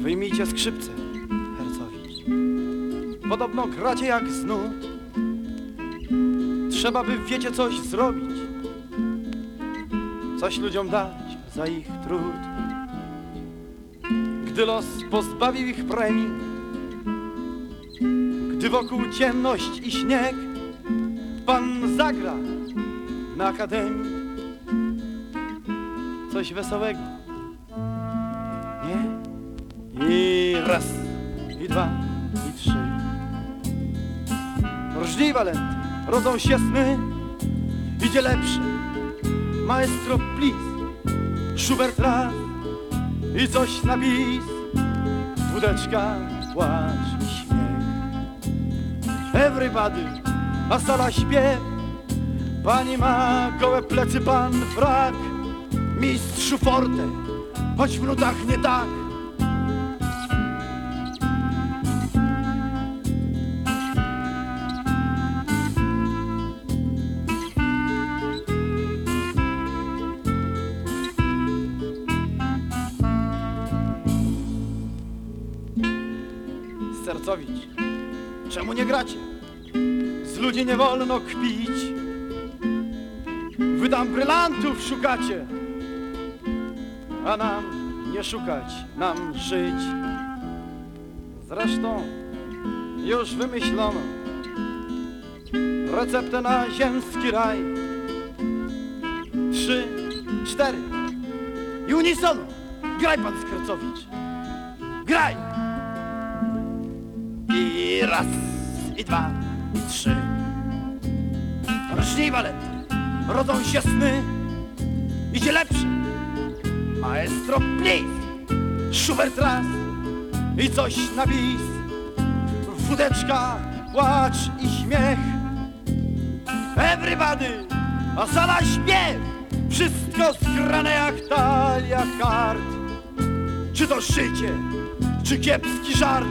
Wyjmijcie skrzypce, Hercowicz. Podobno gracie jak z nut. Trzeba by wiecie coś zrobić. Coś ludziom dać za ich trud. Gdy los pozbawił ich premii, gdy wokół ciemność i śnieg, pan zagra na akademii coś wesołego. Nie? I raz, i dwa, i trzy. Różni walenty, rodzą się sny, idzie lepsze. Maestro, please, Schubert raz i coś na bis. Wódeczka, płacz śmiech. Everybody, a sala śpiew. Pani ma gołe plecy, pan frak. Mistrzu forte, choć w nutach nie tak. Sercowicz, czemu nie gracie? Z ludzi nie wolno kpić. Wy tam brylantów szukacie, a nam nie szukać, nam żyć. Zresztą już wymyślono receptę na ziemski raj. Trzy, cztery i unisono. Graj pan Skrocowicz, graj! I raz, i dwa, i trzy. Roczni walenty, rodzą się sny, idzie lepsze. Maestro, please, Schubert raz i coś na bis. Wódeczka, płacz i śmiech. Everybody, a sala śpiew. Wszystko zgrane jak talia kart. Czy to szycie, czy kiepski żart?